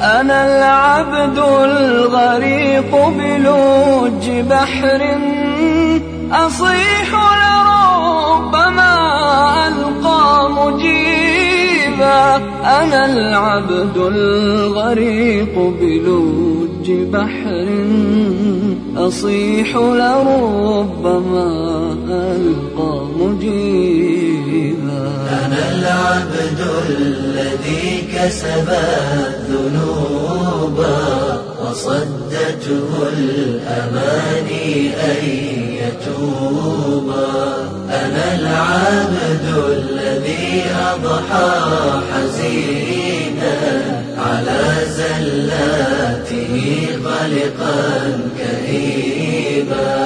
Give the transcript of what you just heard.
أنا العبد الغريق بلوج بحر أصيح لربما ألقى مجيبا. أنا العبد الغريق بلوج بحر أصيح لربما ألقى مجيبا. أنا العبد الذي كسب الذنوب. وصدته الأماني أن يتوبا أنا العبد الذي أضحى حزينا على زلاته قلقا كئيبا